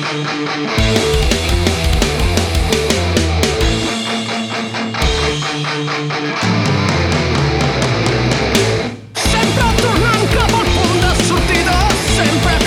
Sempre a tornare un capo al punto assortito, sempre